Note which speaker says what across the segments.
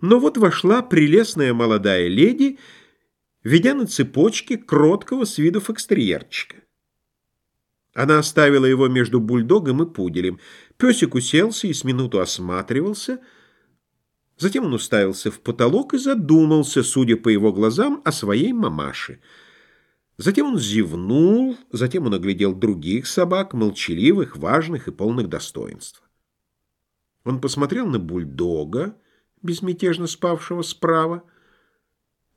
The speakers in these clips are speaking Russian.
Speaker 1: Но вот вошла прелестная молодая леди, ведя на цепочке кроткого с виду фокстерьерчика. Она оставила его между бульдогом и пуделем. Песик уселся и с минуту осматривался. Затем он уставился в потолок и задумался, судя по его глазам, о своей мамаше. Затем он зевнул, затем он оглядел других собак, молчаливых, важных и полных достоинств. Он посмотрел на бульдога, безмятежно спавшего справа.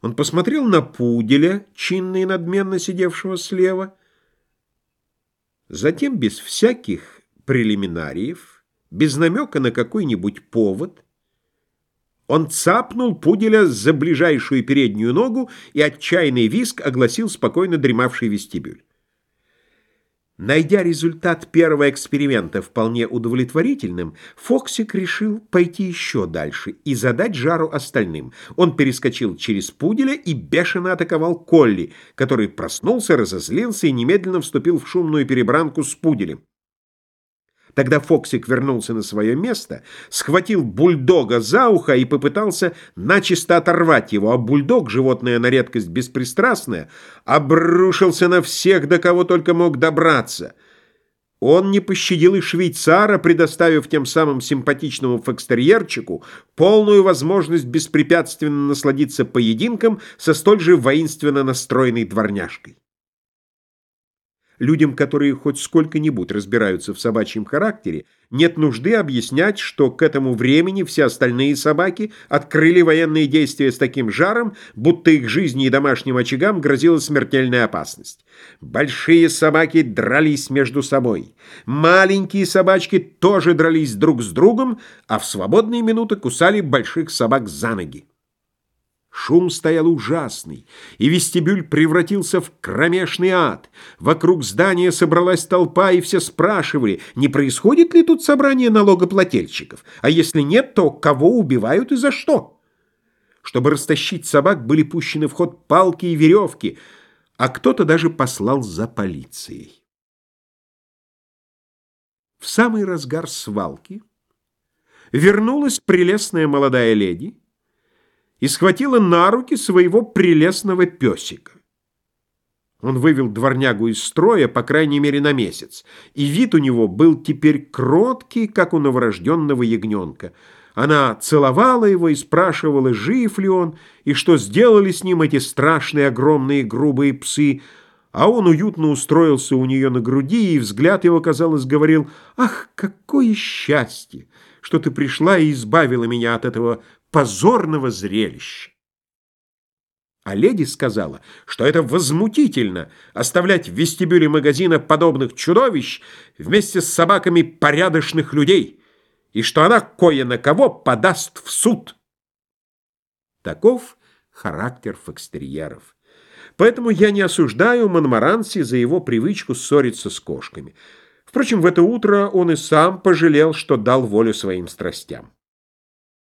Speaker 1: Он посмотрел на пуделя, чинно и надменно сидевшего слева. Затем, без всяких прелиминариев, без намека на какой-нибудь повод, он цапнул пуделя за ближайшую переднюю ногу, и отчаянный виск огласил спокойно дремавший вестибюль. Найдя результат первого эксперимента вполне удовлетворительным, Фоксик решил пойти еще дальше и задать жару остальным. Он перескочил через пуделя и бешено атаковал Колли, который проснулся, разозлился и немедленно вступил в шумную перебранку с пуделем. Тогда Фоксик вернулся на свое место, схватил бульдога за ухо и попытался начисто оторвать его, а бульдог, животное на редкость беспристрастное, обрушился на всех, до кого только мог добраться. Он не пощадил и швейцара, предоставив тем самым симпатичному фокстерьерчику полную возможность беспрепятственно насладиться поединком со столь же воинственно настроенной дворняжкой. Людям, которые хоть сколько-нибудь разбираются в собачьем характере, нет нужды объяснять, что к этому времени все остальные собаки открыли военные действия с таким жаром, будто их жизни и домашним очагам грозила смертельная опасность. Большие собаки дрались между собой. Маленькие собачки тоже дрались друг с другом, а в свободные минуты кусали больших собак за ноги. Шум стоял ужасный, и вестибюль превратился в кромешный ад. Вокруг здания собралась толпа, и все спрашивали, не происходит ли тут собрание налогоплательщиков, а если нет, то кого убивают и за что. Чтобы растащить собак, были пущены в ход палки и веревки, а кто-то даже послал за полицией. В самый разгар свалки вернулась прелестная молодая леди, и схватила на руки своего прелестного песика. Он вывел дворнягу из строя, по крайней мере, на месяц, и вид у него был теперь кроткий, как у новорожденного ягненка. Она целовала его и спрашивала, жив ли он, и что сделали с ним эти страшные огромные грубые псы, а он уютно устроился у нее на груди, и взгляд его, казалось, говорил, «Ах, какое счастье, что ты пришла и избавила меня от этого позорного зрелища. А леди сказала, что это возмутительно оставлять в вестибюле магазина подобных чудовищ вместе с собаками порядочных людей, и что она кое на кого подаст в суд. Таков характер фокстерьеров. Поэтому я не осуждаю Монмаранси за его привычку ссориться с кошками. Впрочем, в это утро он и сам пожалел, что дал волю своим страстям.